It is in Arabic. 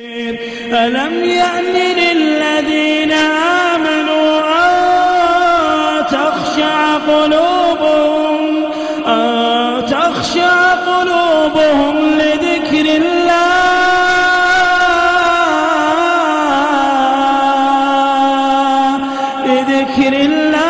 ألم يأن للذين آمنوا أن تخشع قلوبهم أن تخشع قلوبهم لذكر الله لذكر الله.